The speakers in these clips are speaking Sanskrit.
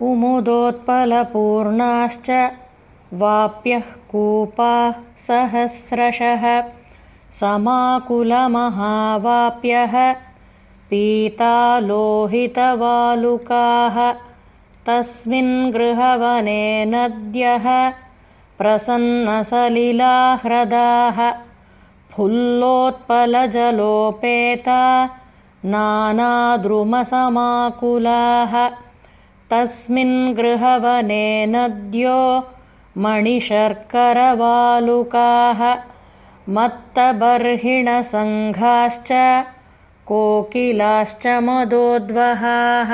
कुमुदोत्पलपूर्णाश्च वाप्यः कूपाः सहस्रशः समाकुलमहावाप्यः पीतालोहितवालुकाः तस्मिन् गृहवने नद्यः प्रसन्नसलिलाह्रदाः फुल्लोत्पलजलोपेता नानाद्रुमसमाकुलाः तस्मिन् गृहवने नद्यो मणिशर्करवालुकाः मत्तबर्हिणसङ्घाश्च कोकिलाश्च मदोद्वहाः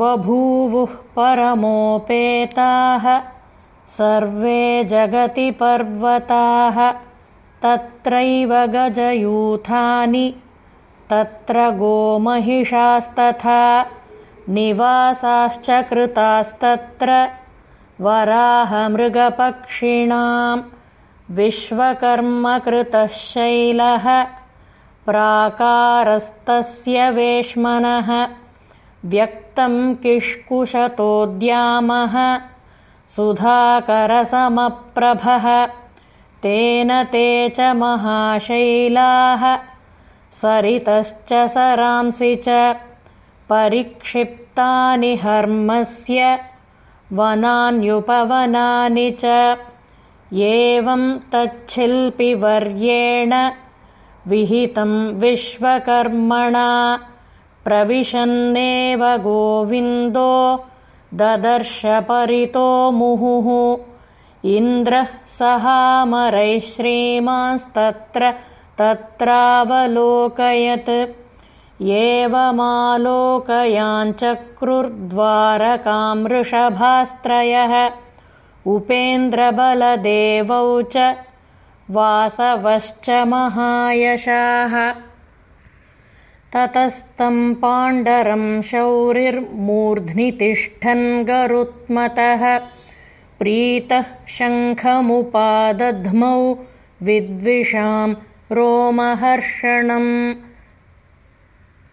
बभूवुः परमोपेताः सर्वे जगति पर्वताः तत्रैव गजयूथानि तत्र गोमहिषास्तथा निवासाश्च कृतास्तत्र। वराहमृगपक्षिणां विश्वकर्मकृतः शैलः प्राकारस्तस्य वेश्मनः। व्यक्तं किष्कुशतोद्यामः। सुधाकरसमप्रभः। तेन ते च महाशैलाः। सरितश्च सरांसि च परिक्षिप्तानि हर्मस्य वनान्युपवनानि च। एवं तच्छिल्पिवर्येण विहितं विश्वकर्मणा प्रविशन्नेव गोविन्दो ददर्शपरितो मुहुः। इन्द्रः सहामरैः श्रीमांस्तत्र तत्रावलोकयत् एवमालोकयाञ्चक्रुर्द्वारकामृषभास्त्रयः उपेन्द्रबलदेवौ च वासवश्च महायशाः। ततस्तं पाण्डरं शौरिर्मूर्ध्नि तिष्ठन् गरुत्मतः। प्रीतः शङ्खमुपादध्मौ विद्विषां रोमहर्षणम्